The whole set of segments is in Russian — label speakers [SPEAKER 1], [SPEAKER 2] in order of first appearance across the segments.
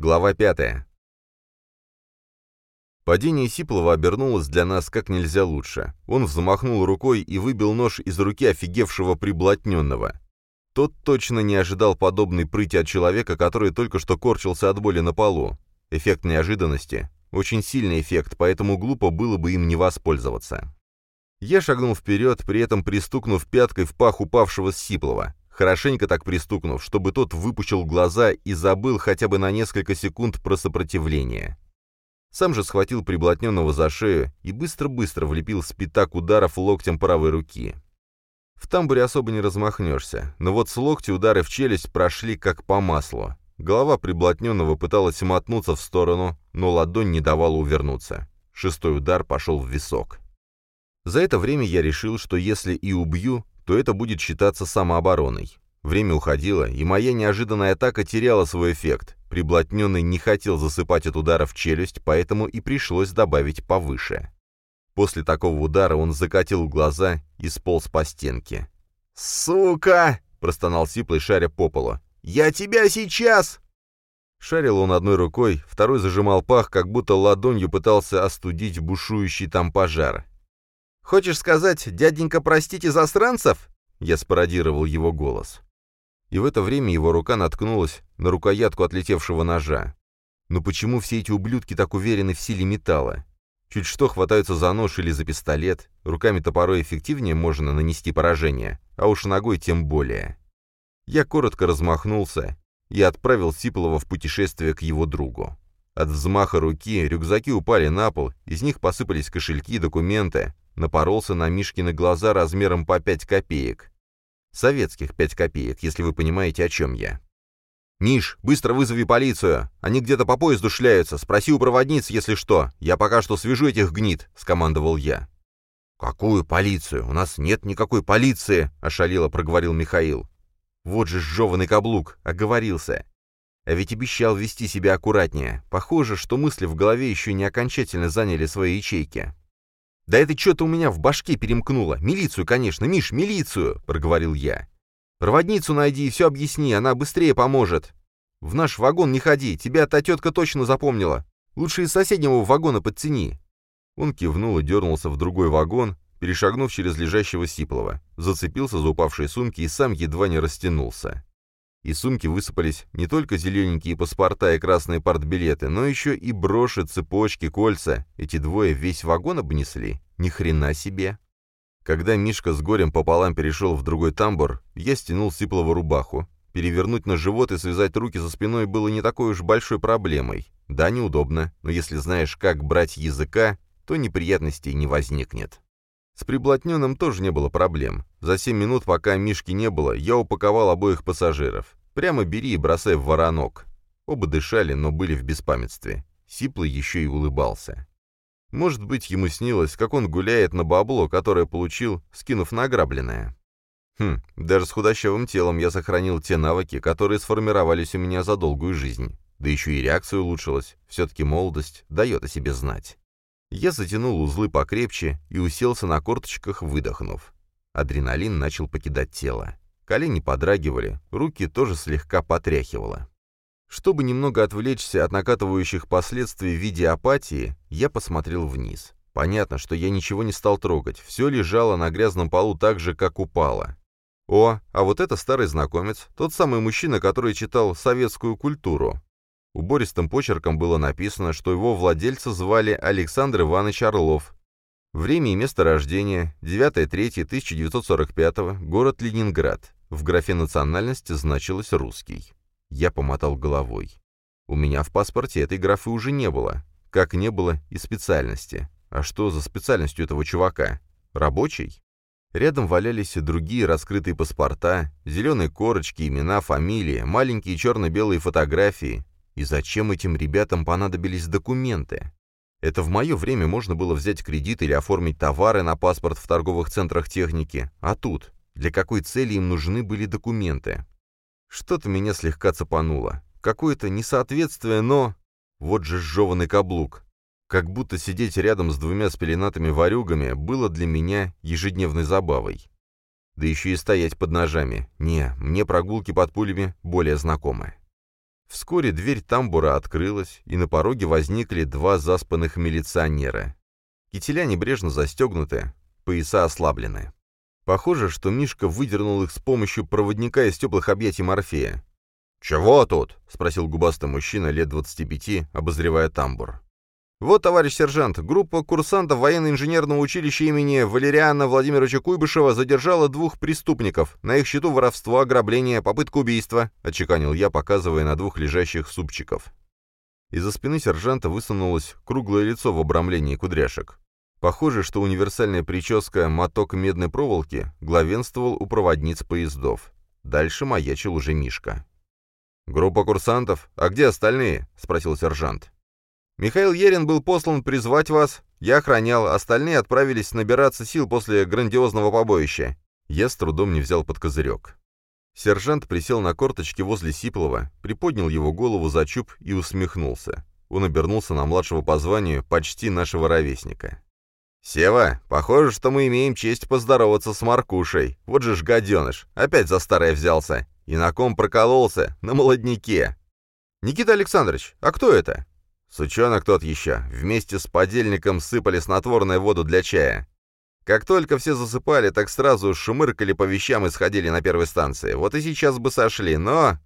[SPEAKER 1] Глава пятая. Падение Сиплова обернулось для нас как нельзя лучше. Он взмахнул рукой и выбил нож из руки офигевшего приблотненного. Тот точно не ожидал подобной прыти от человека, который только что корчился от боли на полу. Эффект неожиданности. Очень сильный эффект, поэтому глупо было бы им не воспользоваться. Я шагнул вперед, при этом пристукнув пяткой в пах упавшего Сиплова. Хорошенько так пристукнув, чтобы тот выпучил глаза и забыл хотя бы на несколько секунд про сопротивление. Сам же схватил приблотненного за шею и быстро-быстро влепил с пятак ударов локтем правой руки. В тамбуре особо не размахнешься, но вот с локти удары в челюсть прошли как по маслу. Голова приблотненного пыталась мотнуться в сторону, но ладонь не давала увернуться. Шестой удар пошел в висок. За это время я решил, что если и убью, то это будет считаться самообороной. Время уходило, и моя неожиданная атака теряла свой эффект. Приблотненный не хотел засыпать от удара в челюсть, поэтому и пришлось добавить повыше. После такого удара он закатил глаза и сполз по стенке. «Сука!» — простонал Сиплый, шаря по полу. «Я тебя сейчас!» Шарил он одной рукой, второй зажимал пах, как будто ладонью пытался остудить бушующий там пожар. «Хочешь сказать, дяденька, простите засранцев?» Я спародировал его голос и в это время его рука наткнулась на рукоятку отлетевшего ножа. Но почему все эти ублюдки так уверены в силе металла? Чуть что хватаются за нож или за пистолет, руками-то порой эффективнее можно нанести поражение, а уж ногой тем более. Я коротко размахнулся и отправил Сиплова в путешествие к его другу. От взмаха руки рюкзаки упали на пол, из них посыпались кошельки, документы, напоролся на Мишкины глаза размером по пять копеек. Советских пять копеек, если вы понимаете, о чем я. «Миш, быстро вызови полицию! Они где-то по поезду шляются. Спроси у проводниц, если что. Я пока что свяжу этих гнид», — скомандовал я. «Какую полицию? У нас нет никакой полиции!» — ошалело проговорил Михаил. «Вот же сжеванный каблук! Оговорился!» А ведь обещал вести себя аккуратнее. Похоже, что мысли в голове еще не окончательно заняли свои ячейки. «Да это что-то у меня в башке перемкнуло. Милицию, конечно, Миш, милицию!» — проговорил я. «Проводницу найди и все объясни, она быстрее поможет. В наш вагон не ходи, тебя та тетка точно запомнила. Лучше из соседнего вагона подцени». Он кивнул и дернулся в другой вагон, перешагнув через лежащего Сиплова, зацепился за упавшие сумки и сам едва не растянулся. Из сумки высыпались не только зелененькие паспорта и красные партбилеты, но еще и броши, цепочки, кольца. Эти двое весь вагон обнесли. Ни хрена себе. Когда Мишка с горем пополам перешел в другой тамбур, я стянул сиплого рубаху. Перевернуть на живот и связать руки за спиной было не такой уж большой проблемой. Да, неудобно, но если знаешь, как брать языка, то неприятностей не возникнет. С приблотненным тоже не было проблем. За семь минут, пока Мишки не было, я упаковал обоих пассажиров. Прямо бери и бросай в воронок. Оба дышали, но были в беспамятстве. Сиплый еще и улыбался. Может быть, ему снилось, как он гуляет на бабло, которое получил, скинув награбленное. Хм, даже с худощавым телом я сохранил те навыки, которые сформировались у меня за долгую жизнь. Да еще и реакция улучшилась. Все-таки молодость дает о себе знать. Я затянул узлы покрепче и уселся на корточках, выдохнув. Адреналин начал покидать тело. Колени подрагивали, руки тоже слегка потряхивало. Чтобы немного отвлечься от накатывающих последствий в виде апатии, я посмотрел вниз. Понятно, что я ничего не стал трогать, все лежало на грязном полу так же, как упало. О, а вот это старый знакомец, тот самый мужчина, который читал советскую культуру. Убористым почерком было написано, что его владельца звали Александр Иванович Орлов. Время и место рождения – 9.3.1945, город Ленинград. В графе национальности значилось «русский». Я помотал головой. У меня в паспорте этой графы уже не было. Как не было и специальности. А что за специальностью этого чувака? Рабочий? Рядом валялись другие раскрытые паспорта, зеленые корочки, имена, фамилии, маленькие черно-белые фотографии, и зачем этим ребятам понадобились документы? Это в мое время можно было взять кредит или оформить товары на паспорт в торговых центрах техники, а тут для какой цели им нужны были документы? Что-то меня слегка цепануло. Какое-то несоответствие, но... Вот же сжеванный каблук. Как будто сидеть рядом с двумя спеленатыми ворюгами было для меня ежедневной забавой. Да еще и стоять под ножами. Не, мне прогулки под пулями более знакомы. Вскоре дверь тамбура открылась, и на пороге возникли два заспанных милиционера. Кителя небрежно застегнуты, пояса ослаблены. Похоже, что Мишка выдернул их с помощью проводника из теплых объятий Морфея. «Чего тут?» — спросил губастый мужчина лет 25, обозревая тамбур. «Вот, товарищ сержант, группа курсантов военно-инженерного училища имени Валериана Владимировича Куйбышева задержала двух преступников. На их счету воровство, ограбление, попытка убийства», — отчеканил я, показывая на двух лежащих супчиков. Из-за спины сержанта высунулось круглое лицо в обрамлении кудряшек. Похоже, что универсальная прическа «моток медной проволоки» главенствовал у проводниц поездов. Дальше маячил уже Мишка. «Группа курсантов? А где остальные?» — спросил сержант. «Михаил Ерин был послан призвать вас. Я охранял, остальные отправились набираться сил после грандиозного побоища». Я с трудом не взял под козырек. Сержант присел на корточки возле Сиплова, приподнял его голову за чуб и усмехнулся. Он обернулся на младшего по званию, почти нашего ровесника. «Сева, похоже, что мы имеем честь поздороваться с Маркушей. Вот же ж гаденыш, опять за старое взялся. И на ком прокололся? На молодняке». «Никита Александрович, а кто это?» «Сучонок тот еще. Вместе с подельником сыпали снотворную воду для чая. Как только все засыпали, так сразу шумыркали по вещам и сходили на первой станции. Вот и сейчас бы сошли, но...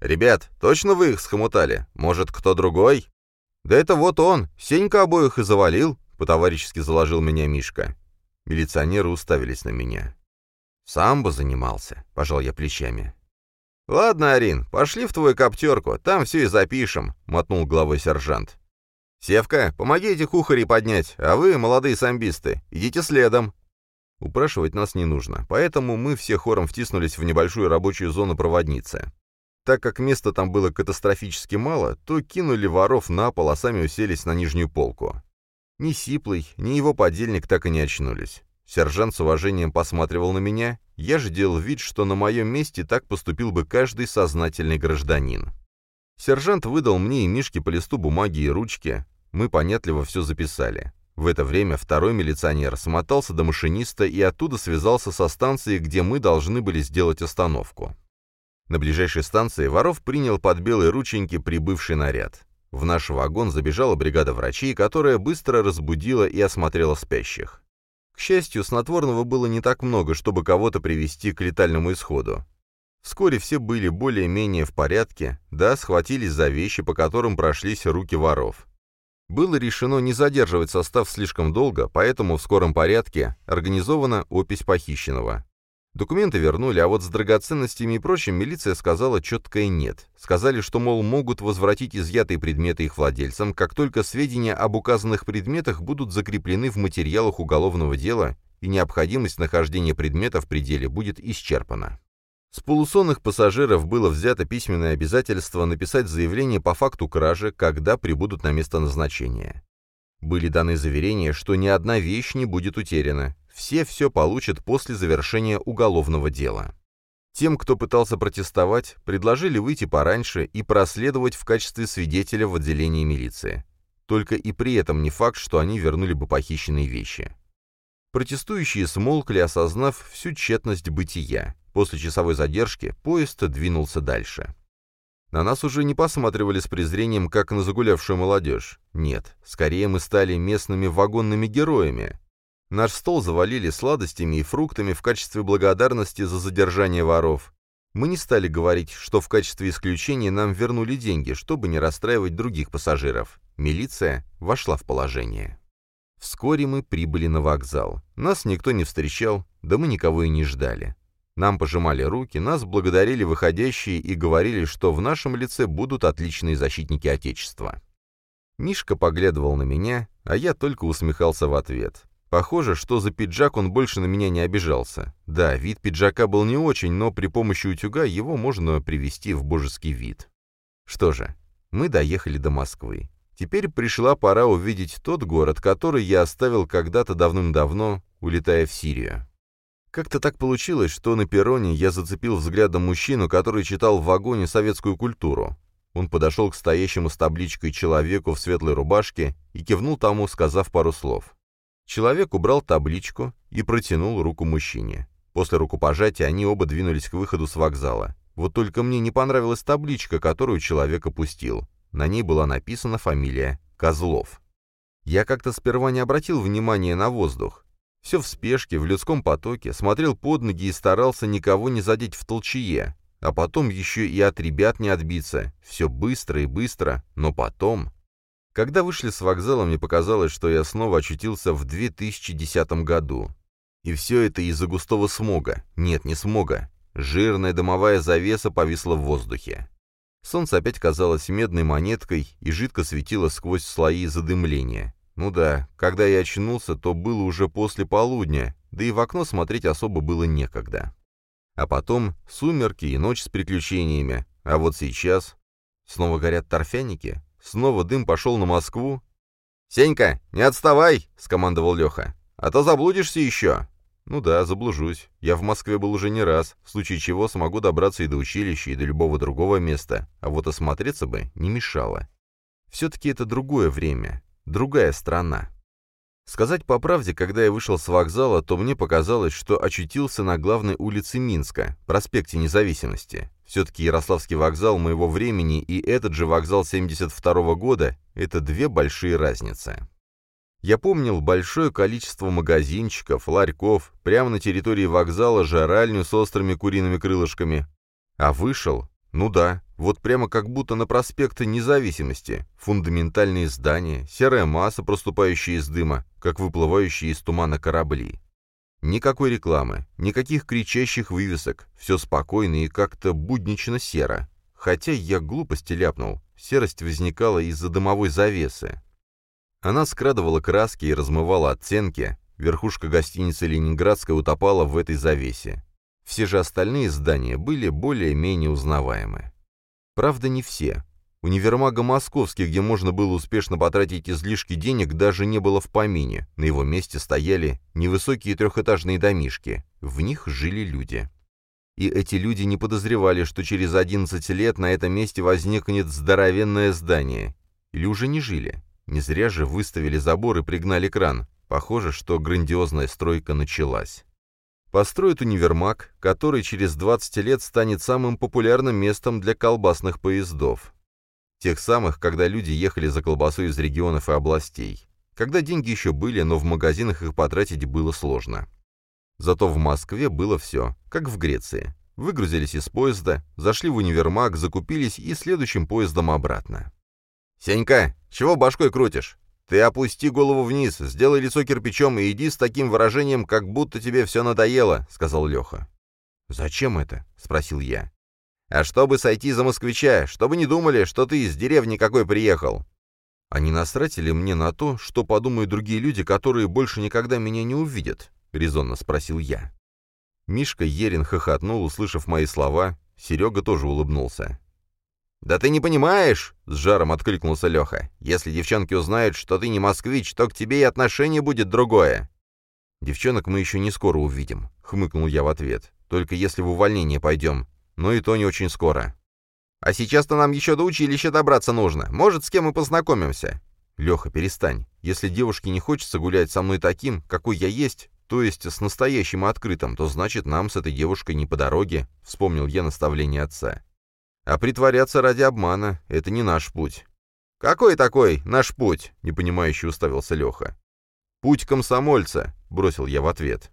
[SPEAKER 1] Ребят, точно вы их схомутали? Может, кто другой? Да это вот он. Сенька обоих и завалил. По-товарищески заложил меня Мишка. Милиционеры уставились на меня. «Сам бы занимался», — пожал я плечами. «Ладно, Арин, пошли в твою коптерку, там все и запишем», — мотнул головой сержант. «Севка, помоги этих ухарей поднять, а вы, молодые самбисты, идите следом». Упрашивать нас не нужно, поэтому мы все хором втиснулись в небольшую рабочую зону проводницы. Так как места там было катастрофически мало, то кинули воров на пол, а сами уселись на нижнюю полку. Ни Сиплый, ни его подельник так и не очнулись. Сержант с уважением посматривал на меня, я же делал вид, что на моем месте так поступил бы каждый сознательный гражданин. Сержант выдал мне и Мишке по листу бумаги и ручки, мы понятливо все записали. В это время второй милиционер смотался до машиниста и оттуда связался со станцией, где мы должны были сделать остановку. На ближайшей станции Воров принял под белые рученьки прибывший наряд. В наш вагон забежала бригада врачей, которая быстро разбудила и осмотрела спящих. К счастью, снотворного было не так много, чтобы кого-то привести к летальному исходу. Вскоре все были более-менее в порядке, да, схватились за вещи, по которым прошлись руки воров. Было решено не задерживать состав слишком долго, поэтому в скором порядке организована опись похищенного. Документы вернули, а вот с драгоценностями и прочим милиция сказала четкое «нет». Сказали, что, мол, могут возвратить изъятые предметы их владельцам, как только сведения об указанных предметах будут закреплены в материалах уголовного дела и необходимость нахождения предмета в пределе будет исчерпана. С полусонных пассажиров было взято письменное обязательство написать заявление по факту кражи, когда прибудут на место назначения. Были даны заверения, что ни одна вещь не будет утеряна, все все получат после завершения уголовного дела. Тем, кто пытался протестовать, предложили выйти пораньше и проследовать в качестве свидетеля в отделении милиции. Только и при этом не факт, что они вернули бы похищенные вещи. Протестующие смолкли, осознав всю тщетность бытия. После часовой задержки поезд двинулся дальше. На нас уже не посматривали с презрением, как на загулявшую молодежь. Нет, скорее мы стали местными вагонными героями. Наш стол завалили сладостями и фруктами в качестве благодарности за задержание воров. Мы не стали говорить, что в качестве исключения нам вернули деньги, чтобы не расстраивать других пассажиров. Милиция вошла в положение. Вскоре мы прибыли на вокзал. Нас никто не встречал, да мы никого и не ждали. Нам пожимали руки, нас благодарили выходящие и говорили, что в нашем лице будут отличные защитники Отечества. Мишка поглядывал на меня, а я только усмехался в ответ. Похоже, что за пиджак он больше на меня не обижался. Да, вид пиджака был не очень, но при помощи утюга его можно привести в божеский вид. Что же, мы доехали до Москвы. Теперь пришла пора увидеть тот город, который я оставил когда-то давным-давно, улетая в Сирию. Как-то так получилось, что на перроне я зацепил взглядом мужчину, который читал в вагоне советскую культуру. Он подошел к стоящему с табличкой человеку в светлой рубашке и кивнул тому, сказав пару слов. Человек убрал табличку и протянул руку мужчине. После рукопожатия они оба двинулись к выходу с вокзала. Вот только мне не понравилась табличка, которую человек опустил. На ней была написана фамилия Козлов. Я как-то сперва не обратил внимания на воздух. Все в спешке, в людском потоке, смотрел под ноги и старался никого не задеть в толчее. А потом еще и от ребят не отбиться. Все быстро и быстро, но потом... Когда вышли с вокзала, мне показалось, что я снова очутился в 2010 году. И все это из-за густого смога. Нет, не смога. Жирная дымовая завеса повисла в воздухе. Солнце опять казалось медной монеткой и жидко светило сквозь слои задымления. Ну да, когда я очнулся, то было уже после полудня, да и в окно смотреть особо было некогда. А потом сумерки и ночь с приключениями. А вот сейчас... Снова горят торфяники? Снова дым пошел на Москву? «Сенька, не отставай!» — скомандовал Леха. «А то заблудишься еще!» «Ну да, заблужусь. Я в Москве был уже не раз, в случае чего смогу добраться и до училища, и до любого другого места, а вот осмотреться бы не мешало. Все-таки это другое время, другая страна». Сказать по правде, когда я вышел с вокзала, то мне показалось, что очутился на главной улице Минска, проспекте Независимости. Все-таки Ярославский вокзал моего времени и этот же вокзал 72 -го года — это две большие разницы. Я помнил большое количество магазинчиков, ларьков, прямо на территории вокзала жаральню с острыми куриными крылышками. А вышел, ну да, вот прямо как будто на проспекте Независимости, фундаментальные здания, серая масса, проступающая из дыма, как выплывающие из тумана корабли. Никакой рекламы, никаких кричащих вывесок, все спокойно и как-то буднично серо. Хотя я глупости ляпнул, серость возникала из-за дымовой завесы. Она скрадывала краски и размывала оттенки, верхушка гостиницы «Ленинградская» утопала в этой завесе. Все же остальные здания были более-менее узнаваемы. Правда, не все. Универмага Московский, где можно было успешно потратить излишки денег, даже не было в помине. На его месте стояли невысокие трехэтажные домишки. В них жили люди. И эти люди не подозревали, что через 11 лет на этом месте возникнет здоровенное здание. Или уже не жили. Не зря же выставили забор и пригнали кран. Похоже, что грандиозная стройка началась. Построят универмаг, который через 20 лет станет самым популярным местом для колбасных поездов. Тех самых, когда люди ехали за колбасой из регионов и областей. Когда деньги еще были, но в магазинах их потратить было сложно. Зато в Москве было все, как в Греции. Выгрузились из поезда, зашли в универмаг, закупились и следующим поездом обратно. «Сенька, чего башкой крутишь? Ты опусти голову вниз, сделай лицо кирпичом и иди с таким выражением, как будто тебе все надоело», — сказал Леха. «Зачем это?» — спросил я. А чтобы сойти за москвича, чтобы не думали, что ты из деревни какой приехал. А не насрать ли мне на то, что подумают другие люди, которые больше никогда меня не увидят? Резонно спросил я. Мишка Ерин хохотнул, услышав мои слова. Серега тоже улыбнулся. «Да ты не понимаешь!» — с жаром откликнулся Леха. «Если девчонки узнают, что ты не москвич, то к тебе и отношение будет другое». «Девчонок мы еще не скоро увидим», — хмыкнул я в ответ. «Только если в увольнение пойдем но и то не очень скоро. А сейчас-то нам еще до училища добраться нужно. Может, с кем мы познакомимся? Леха, перестань. Если девушке не хочется гулять со мной таким, какой я есть, то есть с настоящим и открытым, то значит нам с этой девушкой не по дороге, вспомнил я наставление отца. А притворяться ради обмана — это не наш путь. «Какой такой наш путь?» — непонимающе уставился Леха. «Путь комсомольца», — бросил я в ответ.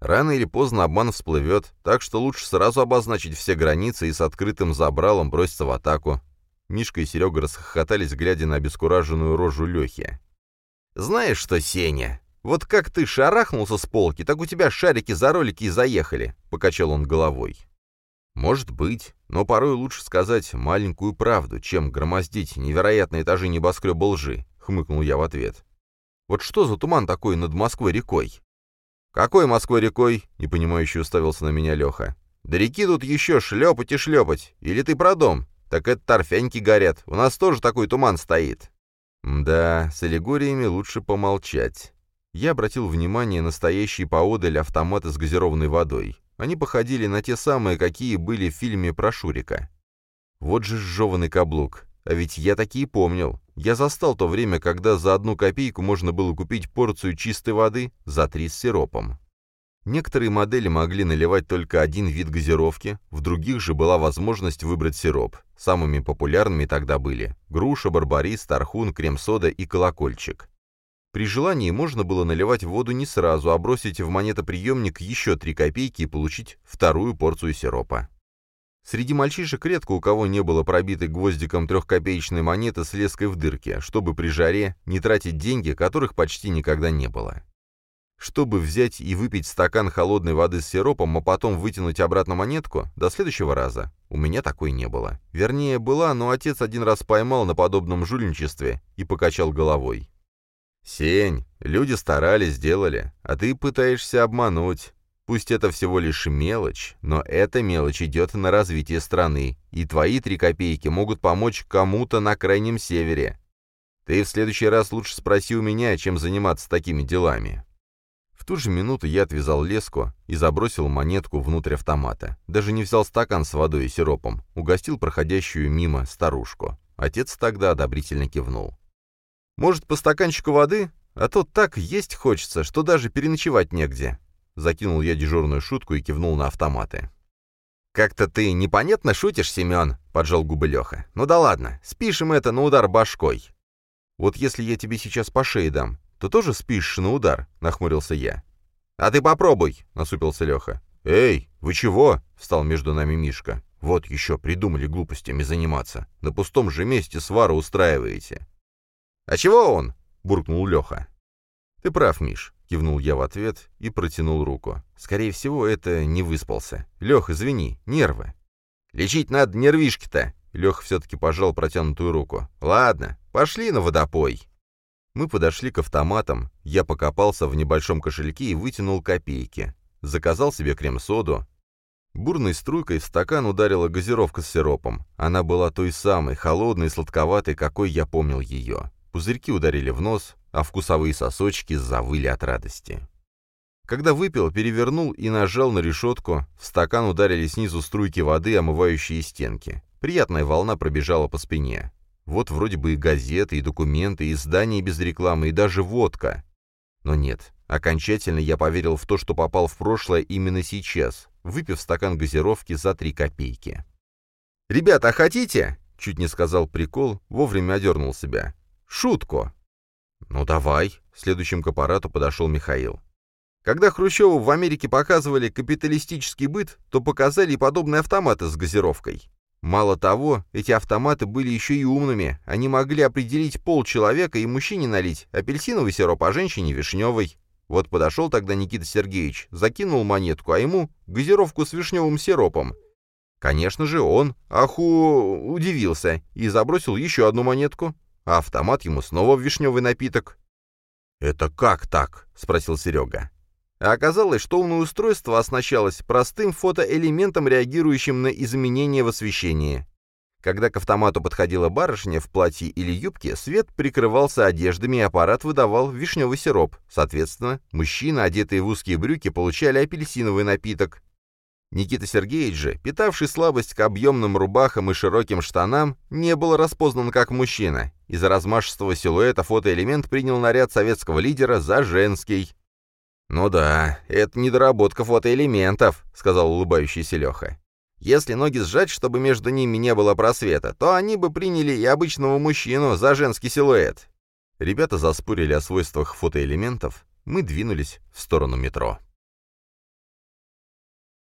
[SPEAKER 1] Рано или поздно обман всплывет, так что лучше сразу обозначить все границы и с открытым забралом броситься в атаку. Мишка и Серега расхохотались, глядя на обескураженную рожу Лехи. «Знаешь что, Сеня, вот как ты шарахнулся с полки, так у тебя шарики за ролики и заехали», — покачал он головой. «Может быть, но порой лучше сказать маленькую правду, чем громоздить невероятные этажи небоскреба лжи», — хмыкнул я в ответ. «Вот что за туман такой над Москвой-рекой?» «Какой Москвой-рекой?» — непонимающе уставился на меня Леха. «Да реки тут еще шлепать и шлепать. Или ты про дом? Так это торфяньки горят. У нас тоже такой туман стоит». Да, с аллегориями лучше помолчать. Я обратил внимание на стоящие поодаль автоматы с газированной водой. Они походили на те самые, какие были в фильме про Шурика. Вот же сжеванный каблук. А ведь я такие помнил. Я застал то время, когда за одну копейку можно было купить порцию чистой воды за три с сиропом. Некоторые модели могли наливать только один вид газировки, в других же была возможность выбрать сироп. Самыми популярными тогда были груша, барбарис, тархун, крем-сода и колокольчик. При желании можно было наливать воду не сразу, а бросить в монетоприемник еще 3 копейки и получить вторую порцию сиропа. Среди мальчишек редко у кого не было пробитой гвоздиком трехкопеечной монеты с леской в дырке, чтобы при жаре не тратить деньги, которых почти никогда не было. Чтобы взять и выпить стакан холодной воды с сиропом, а потом вытянуть обратно монетку, до следующего раза у меня такой не было. Вернее, была, но отец один раз поймал на подобном жульничестве и покачал головой. «Сень, люди старались, сделали, а ты пытаешься обмануть. Пусть это всего лишь мелочь, но эта мелочь идет на развитие страны, и твои три копейки могут помочь кому-то на крайнем севере. Ты в следующий раз лучше спроси у меня, чем заниматься такими делами» ту же минуту я отвязал леску и забросил монетку внутрь автомата. Даже не взял стакан с водой и сиропом, угостил проходящую мимо старушку. Отец тогда одобрительно кивнул. «Может, по стаканчику воды? А то так есть хочется, что даже переночевать негде». Закинул я дежурную шутку и кивнул на автоматы. «Как-то ты непонятно шутишь, Семен», — поджал губы Леха. «Ну да ладно, спишем это на удар башкой». «Вот если я тебе сейчас по шее дам, то тоже спишь на удар?» — нахмурился я. «А ты попробуй!» — насупился Леха. «Эй, вы чего?» — встал между нами Мишка. «Вот еще придумали глупостями заниматься. На пустом же месте свару устраиваете». «А чего он?» — буркнул Леха. «Ты прав, Миш», — кивнул я в ответ и протянул руку. «Скорее всего, это не выспался. Лех, извини, нервы». «Лечить надо нервишки-то!» Леха все-таки пожал протянутую руку. «Ладно, пошли на водопой». Мы подошли к автоматам, я покопался в небольшом кошельке и вытянул копейки. Заказал себе крем-соду. Бурной струйкой в стакан ударила газировка с сиропом. Она была той самой, холодной и сладковатой, какой я помнил ее. Пузырьки ударили в нос, а вкусовые сосочки завыли от радости. Когда выпил, перевернул и нажал на решетку, в стакан ударили снизу струйки воды, омывающие стенки. Приятная волна пробежала по спине. Вот вроде бы и газеты, и документы, и издания без рекламы, и даже водка. Но нет, окончательно я поверил в то, что попал в прошлое именно сейчас, выпив стакан газировки за три копейки. «Ребята, а хотите?» — чуть не сказал прикол, вовремя одернул себя. «Шутку!» «Ну давай!» — следующим к аппарату подошел Михаил. Когда Хрущеву в Америке показывали капиталистический быт, то показали и подобные автоматы с газировкой. Мало того, эти автоматы были еще и умными. Они могли определить пол человека и мужчине налить апельсиновый сироп, а женщине вишневый. Вот подошел тогда Никита Сергеевич, закинул монетку, а ему газировку с вишневым сиропом. Конечно же, он, аху, удивился и забросил еще одну монетку, а автомат ему снова в вишневый напиток. «Это как так?» — спросил Серега. Оказалось, что умное устройство оснащалось простым фотоэлементом, реагирующим на изменения в освещении. Когда к автомату подходила барышня в платье или юбке, свет прикрывался одеждами, и аппарат выдавал вишневый сироп. Соответственно, мужчины, одетые в узкие брюки, получали апельсиновый напиток. Никита Сергеевич же, питавший слабость к объемным рубахам и широким штанам, не был распознан как мужчина. Из-за размашистого силуэта фотоэлемент принял наряд советского лидера за женский. «Ну да, это недоработка фотоэлементов», — сказал улыбающийся Леха. «Если ноги сжать, чтобы между ними не было просвета, то они бы приняли и обычного мужчину за женский силуэт». Ребята заспорили о свойствах фотоэлементов, мы двинулись в сторону метро.